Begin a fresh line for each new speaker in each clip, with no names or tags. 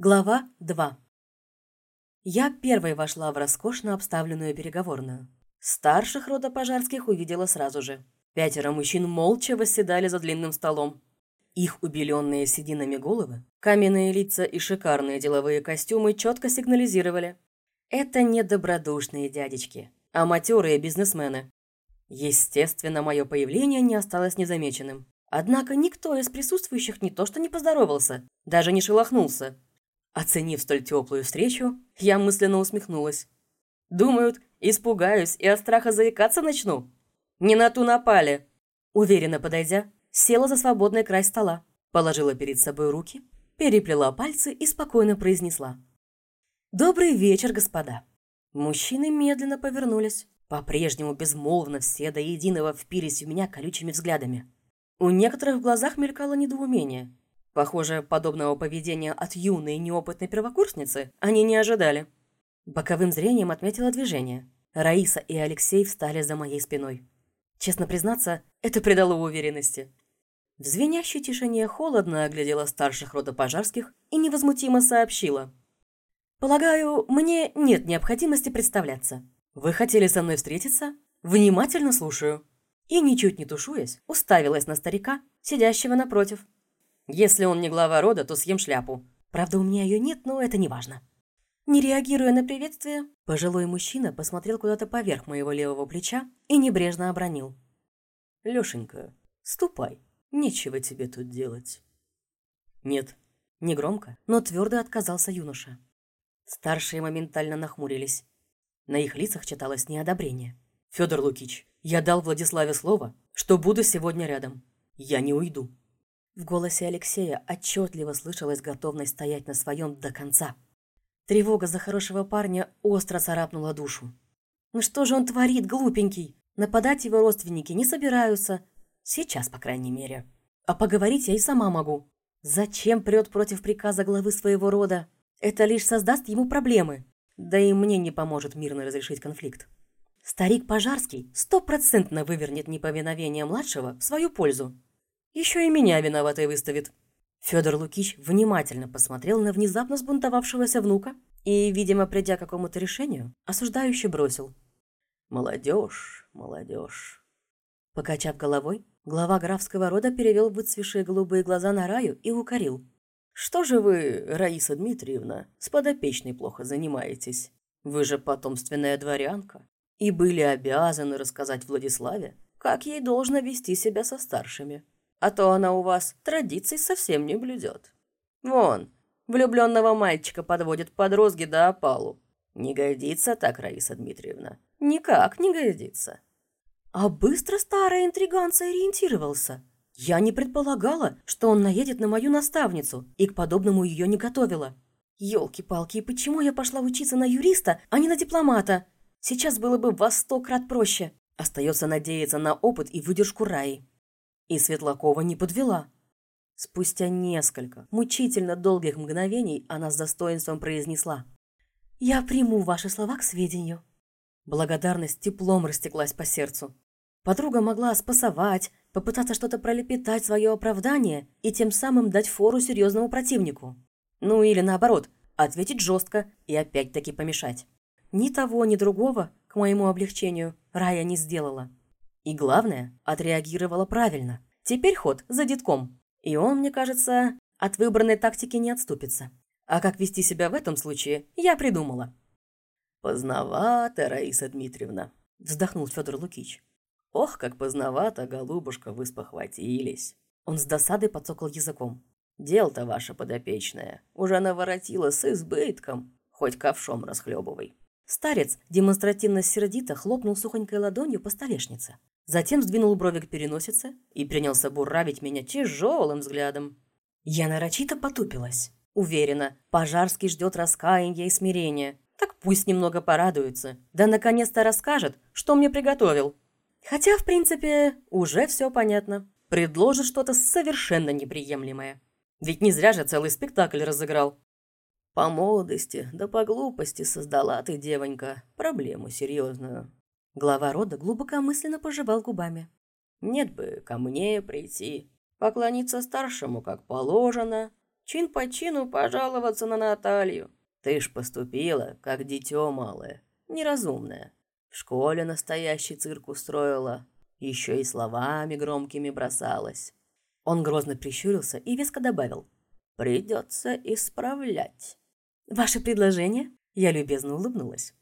Глава 2 Я первой вошла в роскошно обставленную переговорную. Старших рода пожарских увидела сразу же. Пятеро мужчин молча восседали за длинным столом. Их убеленные сединами головы, каменные лица и шикарные деловые костюмы четко сигнализировали. Это не добродушные дядечки, а матерые бизнесмены. Естественно, мое появление не осталось незамеченным. Однако никто из присутствующих не то что не поздоровался, даже не шелохнулся. Оценив столь теплую встречу, я мысленно усмехнулась. Думают, испугаюсь и от страха заикаться начну? Не на ту напали. Уверенно подойдя, села за свободный край стола, положила перед собой руки, переплела пальцы и спокойно произнесла. «Добрый вечер, господа!» Мужчины медленно повернулись, по-прежнему безмолвно все до единого впились в меня колючими взглядами. У некоторых в глазах мелькало недоумение, Похоже, подобного поведения от юной неопытной первокурсницы они не ожидали. Боковым зрением отметила движение. Раиса и Алексей встали за моей спиной. Честно признаться, это придало уверенности. В звенящей тишине холодно оглядела старших рода пожарских и невозмутимо сообщила. «Полагаю, мне нет необходимости представляться. Вы хотели со мной встретиться? Внимательно слушаю». И, ничуть не тушуясь, уставилась на старика, сидящего напротив. Если он не глава рода, то съем шляпу. Правда, у меня ее нет, но это не важно. Не реагируя на приветствие, пожилой мужчина посмотрел куда-то поверх моего левого плеча и небрежно обронил. «Лешенька, ступай, нечего тебе тут делать». «Нет». Негромко, но твердо отказался юноша. Старшие моментально нахмурились. На их лицах читалось неодобрение. «Федор Лукич, я дал Владиславе слово, что буду сегодня рядом. Я не уйду». В голосе Алексея отчетливо слышалась готовность стоять на своем до конца. Тревога за хорошего парня остро царапнула душу. Ну что же он творит, глупенький? Нападать его родственники не собираются. Сейчас, по крайней мере. А поговорить я и сама могу. Зачем прет против приказа главы своего рода? Это лишь создаст ему проблемы. Да и мне не поможет мирно разрешить конфликт. Старик Пожарский стопроцентно вывернет неповиновение младшего в свою пользу. Еще и меня виноватой выставит. Федор Лукич внимательно посмотрел на внезапно сбунтовавшегося внука и, видимо, придя к какому-то решению, осуждающе бросил. «Молодежь, молодежь». Покачав головой, глава графского рода перевел выцвешие голубые глаза на Раю и укорил. «Что же вы, Раиса Дмитриевна, с подопечной плохо занимаетесь? Вы же потомственная дворянка и были обязаны рассказать Владиславе, как ей должно вести себя со старшими а то она у вас традиций совсем не блюдет. Вон, влюбленного мальчика подводит под розги до опалу. Не годится так, Раиса Дмитриевна. Никак не годится. А быстро старый интриган сориентировался. Я не предполагала, что он наедет на мою наставницу, и к подобному ее не готовила. Ёлки-палки, почему я пошла учиться на юриста, а не на дипломата? Сейчас было бы во сто крат проще. Остается надеяться на опыт и выдержку Раи. И Светлакова не подвела. Спустя несколько мучительно долгих мгновений она с достоинством произнесла. «Я приму ваши слова к сведению». Благодарность теплом растеклась по сердцу. Подруга могла спасовать, попытаться что-то пролепетать свое оправдание и тем самым дать фору серьезному противнику. Ну или наоборот, ответить жестко и опять-таки помешать. Ни того, ни другого, к моему облегчению, Рая не сделала. И главное, отреагировала правильно. Теперь ход за детком. И он, мне кажется, от выбранной тактики не отступится. А как вести себя в этом случае, я придумала. «Поздновато, Раиса Дмитриевна», — вздохнул Федор Лукич. «Ох, как поздновато, голубушка, вы спохватились». Он с досадой подсокал языком. «Дело-то ваше подопечное уже наворотило с избытком, хоть ковшом расхлебывай». Старец демонстративно сердито хлопнул сухонькой ладонью по столешнице. Затем сдвинул брови к переносице и принялся буравить меня тяжелым взглядом. Я нарочито потупилась. Уверена, Пожарский ждет раскаяния и смирения. Так пусть немного порадуется. Да наконец-то расскажет, что мне приготовил. Хотя, в принципе, уже все понятно. Предложит что-то совершенно неприемлемое. Ведь не зря же целый спектакль разыграл. По молодости, да по глупости создала ты, девонька, проблему серьезную. Глава рода глубокомысленно пожевал губами. «Нет бы ко мне прийти, поклониться старшему, как положено, чин по чину пожаловаться на Наталью. Ты ж поступила, как дитё малое, неразумное. В школе настоящий цирк устроила, еще и словами громкими бросалась. Он грозно прищурился и веско добавил. «Придется исправлять». «Ваше предложение?» Я любезно улыбнулась.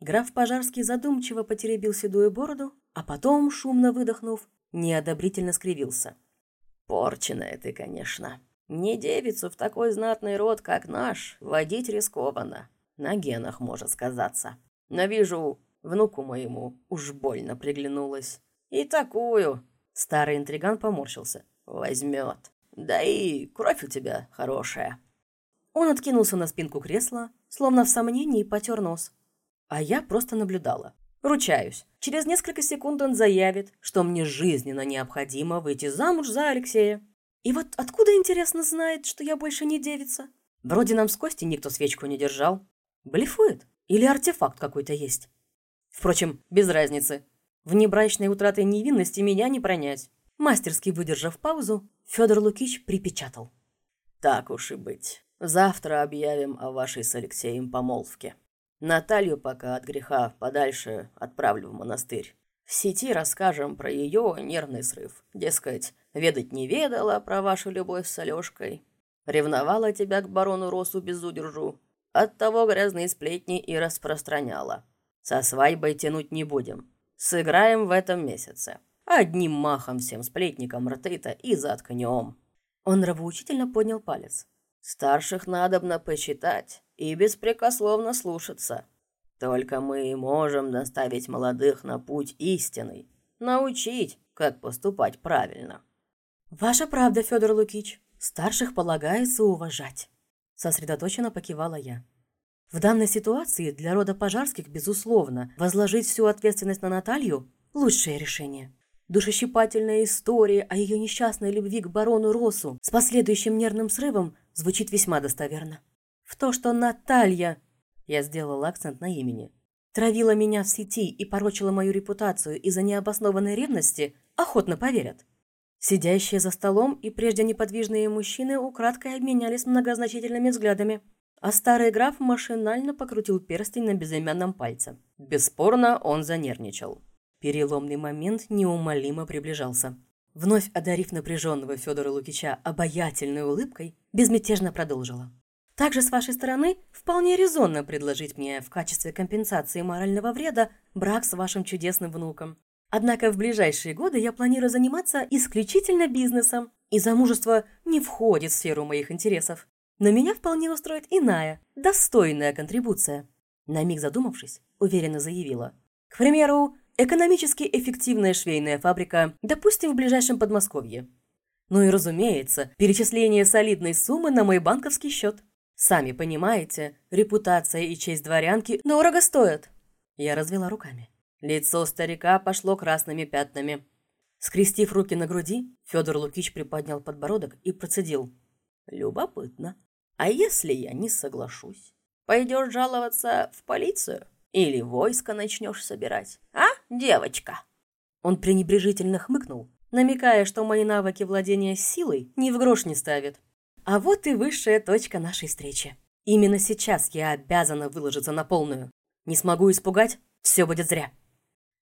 Граф Пожарский задумчиво потеребил седую бороду, а потом, шумно выдохнув, неодобрительно скривился. «Порченая ты, конечно. Не девицу в такой знатный род, как наш, водить рискованно. На генах может сказаться. Но вижу, внуку моему уж больно приглянулась. И такую...» Старый интриган поморщился. «Возьмет. Да и кровь у тебя хорошая». Он откинулся на спинку кресла, словно в сомнении потер нос. А я просто наблюдала. Ручаюсь, через несколько секунд он заявит, что мне жизненно необходимо выйти замуж за Алексея. И вот откуда, интересно, знает, что я больше не девица? Вроде нам с Костей никто свечку не держал. Блефует? Или артефакт какой-то есть? Впрочем, без разницы. Внебрачной утратой невинности меня не пронять. Мастерски выдержав паузу, Федор Лукич припечатал. «Так уж и быть. Завтра объявим о вашей с Алексеем помолвке. Наталью пока от греха подальше отправлю в монастырь. В сети расскажем про ее нервный срыв. Дескать, ведать не ведала про вашу любовь с Алешкой. Ревновала тебя к барону Росу безудержу. Оттого грязные сплетни и распространяла. Со свадьбой тянуть не будем. Сыграем в этом месяце. Одним махом всем сплетникам рты-то и заткнем». Он нравоучительно поднял палец. «Старших надобно почитать и беспрекословно слушаться. Только мы можем доставить молодых на путь истинный, научить, как поступать правильно». «Ваша правда, Федор Лукич. Старших полагается уважать», — сосредоточенно покивала я. В данной ситуации для рода пожарских, безусловно, возложить всю ответственность на Наталью – лучшее решение. Душещипательная история о ее несчастной любви к барону Росу с последующим нервным срывом звучит весьма достоверно. В то, что Наталья, я сделала акцент на имени, травила меня в сети и порочила мою репутацию из-за необоснованной ревности, охотно поверят. Сидящие за столом и прежде неподвижные мужчины украдкой обменялись многозначительными взглядами – а старый граф машинально покрутил перстень на безымянном пальце. Бесспорно, он занервничал. Переломный момент неумолимо приближался. Вновь одарив напряженного Федора Лукича обаятельной улыбкой, безмятежно продолжила. Также с вашей стороны вполне резонно предложить мне в качестве компенсации морального вреда брак с вашим чудесным внуком. Однако в ближайшие годы я планирую заниматься исключительно бизнесом, и замужество не входит в сферу моих интересов. Но меня вполне устроит иная, достойная контрибуция. На миг задумавшись, уверенно заявила. К примеру, экономически эффективная швейная фабрика, допустим, в ближайшем Подмосковье. Ну и, разумеется, перечисление солидной суммы на мой банковский счет. Сами понимаете, репутация и честь дворянки дорого стоят. Я развела руками. Лицо старика пошло красными пятнами. Скрестив руки на груди, Федор Лукич приподнял подбородок и процедил. «Любопытно. А если я не соглашусь? Пойдешь жаловаться в полицию? Или войско начнешь собирать? А, девочка?» Он пренебрежительно хмыкнул, намекая, что мои навыки владения силой ни в грош не ставят. А вот и высшая точка нашей встречи. Именно сейчас я обязана выложиться на полную. Не смогу испугать, все будет зря.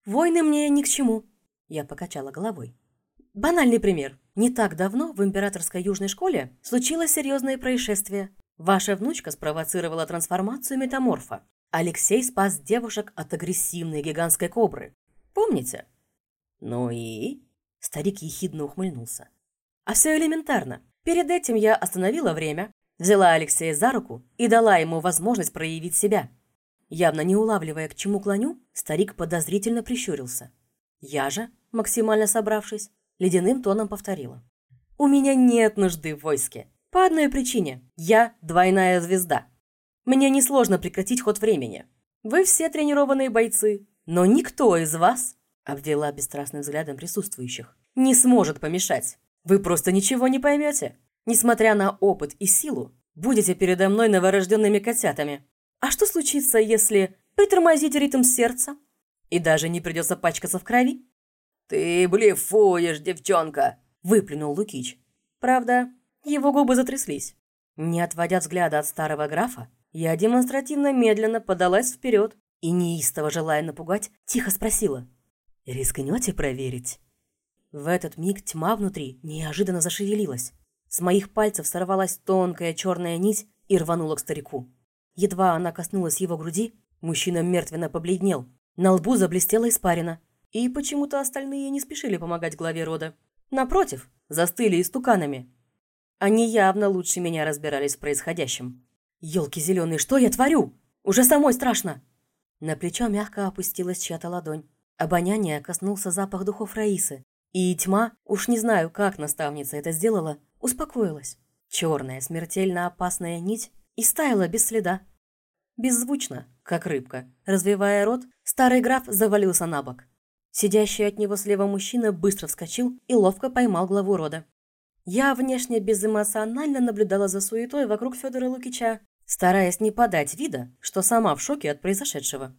Войны мне ни к чему. Я покачала головой. Банальный пример. Не так давно в императорской южной школе случилось серьезное происшествие. Ваша внучка спровоцировала трансформацию метаморфа. Алексей спас девушек от агрессивной гигантской кобры. Помните? Ну и? Старик ехидно ухмыльнулся. А все элементарно. Перед этим я остановила время, взяла Алексея за руку и дала ему возможность проявить себя. Явно не улавливая, к чему клоню, старик подозрительно прищурился. Я же, максимально собравшись, ледяным тоном повторила. «У меня нет нужды в войске. По одной причине. Я двойная звезда. Мне несложно прекратить ход времени. Вы все тренированные бойцы, но никто из вас, обвела бесстрастным взглядом присутствующих, не сможет помешать. Вы просто ничего не поймете. Несмотря на опыт и силу, будете передо мной новорожденными котятами. А что случится, если притормозить ритм сердца? И даже не придется пачкаться в крови? «Ты блефуешь, девчонка!» – выплюнул Лукич. Правда, его губы затряслись. Не отводя взгляда от старого графа, я демонстративно медленно подалась вперед и, неистово желая напугать, тихо спросила. «Рискнете проверить?» В этот миг тьма внутри неожиданно зашевелилась. С моих пальцев сорвалась тонкая черная нить и рванула к старику. Едва она коснулась его груди, мужчина мертвенно побледнел. На лбу заблестела испарина. И почему-то остальные не спешили помогать главе рода. Напротив, застыли истуканами. Они явно лучше меня разбирались в происходящем. «Елки зеленые, что я творю? Уже самой страшно!» На плечо мягко опустилась чья-то ладонь. Обоняние коснулся запах духов Раисы. И тьма, уж не знаю, как наставница это сделала, успокоилась. Черная, смертельно опасная нить и стаяла без следа. Беззвучно, как рыбка. Развивая рот, старый граф завалился на бок. Сидящий от него слева мужчина быстро вскочил и ловко поймал главу рода. Я внешне безэмоционально наблюдала за суетой вокруг Федора Лукича, стараясь не подать вида, что сама в шоке от произошедшего.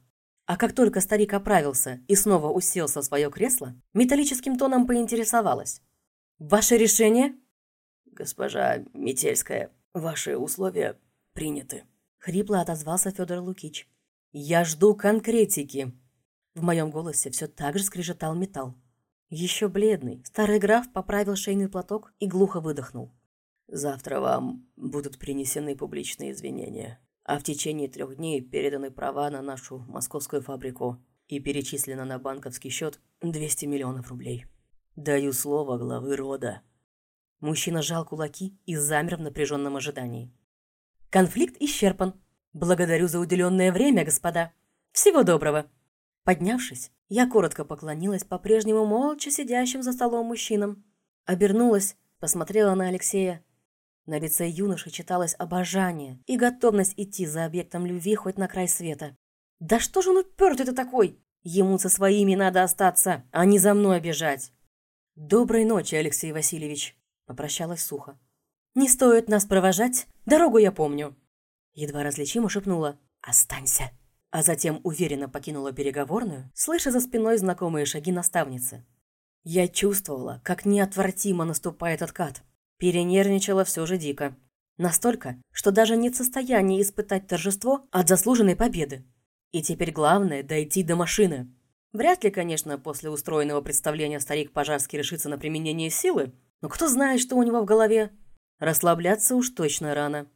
А как только старик оправился и снова уселся в свое кресло, металлическим тоном поинтересовалась. «Ваше решение?»
«Госпожа Метельская, ваши условия приняты», —
хрипло отозвался Федор Лукич. «Я жду конкретики». В моем голосе все так же скрежетал металл. Еще бледный, старый граф поправил шейный платок и глухо выдохнул.
«Завтра вам будут принесены публичные извинения, а в течение трех дней переданы права на нашу московскую фабрику и перечислено на банковский счет 200 миллионов рублей. Даю слово главы рода».
Мужчина сжал кулаки и замер в напряженном ожидании. «Конфликт исчерпан. Благодарю за уделенное время, господа. Всего доброго!» Поднявшись, я коротко поклонилась по-прежнему молча сидящим за столом мужчинам. Обернулась, посмотрела на Алексея. На лице юноши читалось обожание и готовность идти за объектом любви хоть на край света. «Да что же он упертый-то такой? Ему со своими надо остаться, а не за мной бежать!» «Доброй ночи, Алексей Васильевич!» Попрощалась сухо. «Не стоит нас провожать, дорогу я помню». Едва различимо шепнула «Останься». А затем уверенно покинула переговорную, слыша за спиной знакомые шаги наставницы. Я чувствовала, как неотвратимо наступает откат. Перенервничала все же дико. Настолько, что даже не в состоянии испытать торжество от заслуженной победы. И теперь главное – дойти до машины. Вряд ли, конечно, после устроенного представления старик Пожарский решится на применение силы, но кто знает, что у него в голове? Расслабляться уж точно рано.